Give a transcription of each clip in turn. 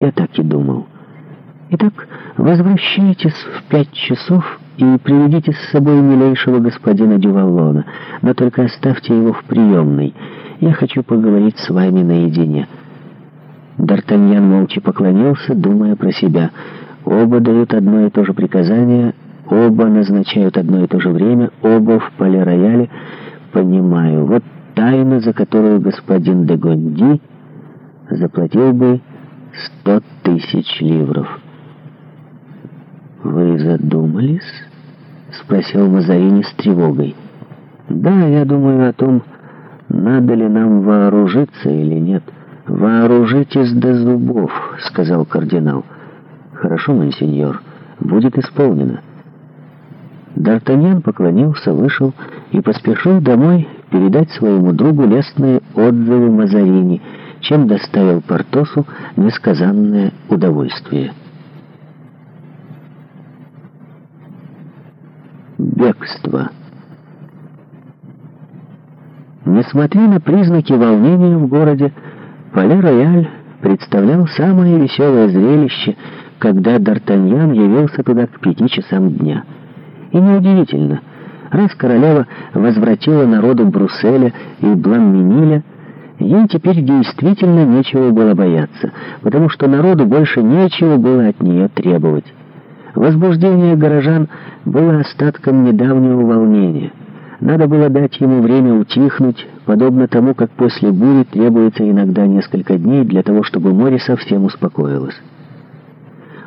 Я так и думал. Итак, возвращайтесь в пять часов и приведите с собой милейшего господина Дювалона, но только оставьте его в приемной. Я хочу поговорить с вами наедине». Д'Артаньян молча поклонился, думая про себя. Оба дают одно и то же приказание, оба назначают одно и то же время, оба в поле-рояле. Понимаю, вот тайна, за которую господин де Гонди заплатил бы сто тысяч ливров. «Вы задумались?» — спросил Мазарини с тревогой. «Да, я думаю о том, надо ли нам вооружиться или нет». «Вооружитесь до зубов», — сказал кардинал. «Хорошо, мансиньор, будет исполнено». Д'Артаньян поклонился, вышел и поспешил домой передать своему другу лестные отзывы Мазарини — чем доставил Портосу несказанное удовольствие. Бегство. Несмотря на признаки волнения в городе, Пале-Рояль представлял самое веселое зрелище, когда Д'Артаньян явился туда к пяти часам дня. И неудивительно, раз королева возвратила народу Брусселя и Бламминиля, Ей теперь действительно нечего было бояться, потому что народу больше нечего было от нее требовать. Возбуждение горожан было остатком недавнего волнения. Надо было дать ему время утихнуть, подобно тому, как после бури требуется иногда несколько дней для того, чтобы море совсем успокоилось.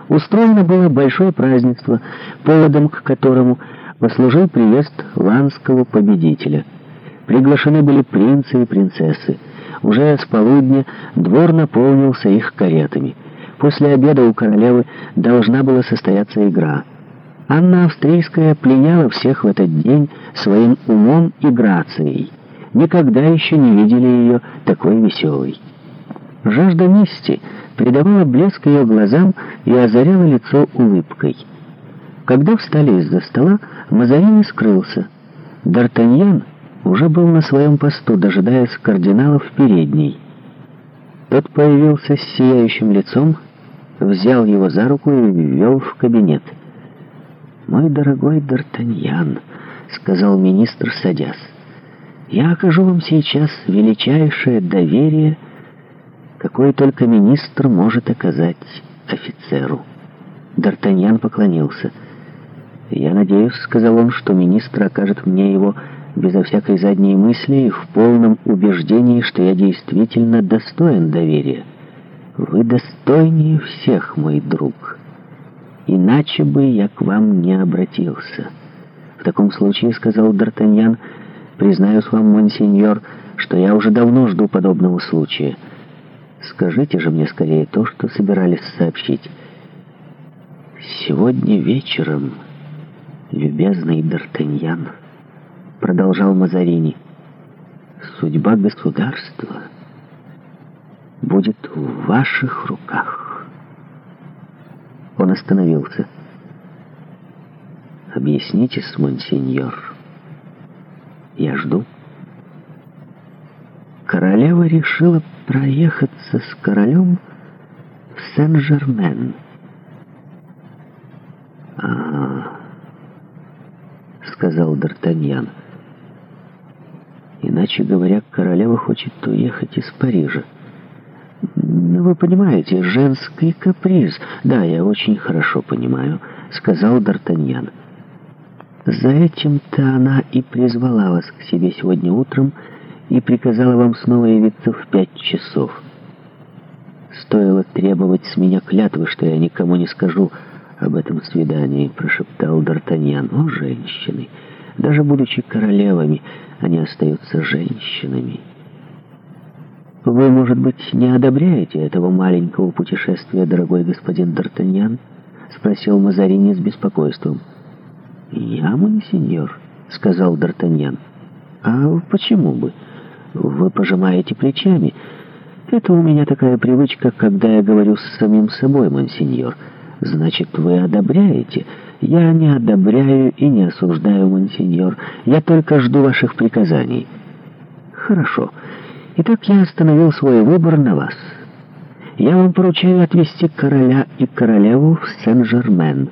Устроено было большое празднество, поводом к которому послужил приезд ланского победителя. Приглашены были принцы и принцессы. Уже с полудня двор наполнился их каретами. После обеда у королевы должна была состояться игра. Анна Австрийская пленяла всех в этот день своим умом и грацией. Никогда еще не видели ее такой веселой. Жажда мести придавала блеск ее глазам и озаряла лицо улыбкой. Когда встали из-за стола, Мазарин скрылся. Д'Артаньян уже был на своем посту, дожидаясь кардинала в передней. Тот появился с сияющим лицом, взял его за руку и ввел в кабинет. «Мой дорогой Д'Артаньян», — сказал министр, садясь, — «я окажу вам сейчас величайшее доверие, какое только министр может оказать офицеру». Д'Артаньян поклонился. «Я надеюсь», — сказал он, — «что министр окажет мне его безо всякой задней мысли и в полном убеждении, что я действительно достоин доверия. Вы достойнее всех, мой друг. Иначе бы я к вам не обратился. В таком случае, — сказал Д'Артаньян, — признаюсь вам, монсеньор, что я уже давно жду подобного случая. Скажите же мне скорее то, что собирались сообщить. Сегодня вечером, любезный Д'Артаньян продолжал Мазарини. «Судьба государства будет в ваших руках». Он остановился. «Объяснитесь, монсеньор. Я жду». Королева решила проехаться с королем в Сен-Жермен. «А-а-а», — сказал Д'Артаньян, — Иначе говоря, королева хочет уехать из Парижа. «Ну, вы понимаете, женский каприз. Да, я очень хорошо понимаю», — сказал Д'Артаньян. «За этим-то она и призвала вас к себе сегодня утром и приказала вам снова явиться в пять часов. Стоило требовать с меня клятвы, что я никому не скажу об этом свидании», — прошептал Д'Артаньян. «О, женщины!» Даже будучи королевами, они остаются женщинами. Вы, может быть, не одобряете этого маленького путешествия, дорогой господин Д'Артаньян? Спросил Мазарини с беспокойством. Я, монсеньор, сказал Д'Артаньян. А почему бы? Вы пожимаете плечами. Это у меня такая привычка, когда я говорю с самим собой, монсеньор. «Значит, вы одобряете?» «Я не одобряю и не осуждаю, монсеньор. Я только жду ваших приказаний». «Хорошо. Итак, я остановил свой выбор на вас. Я вам поручаю отвезти короля и королеву в Сен-Жермен».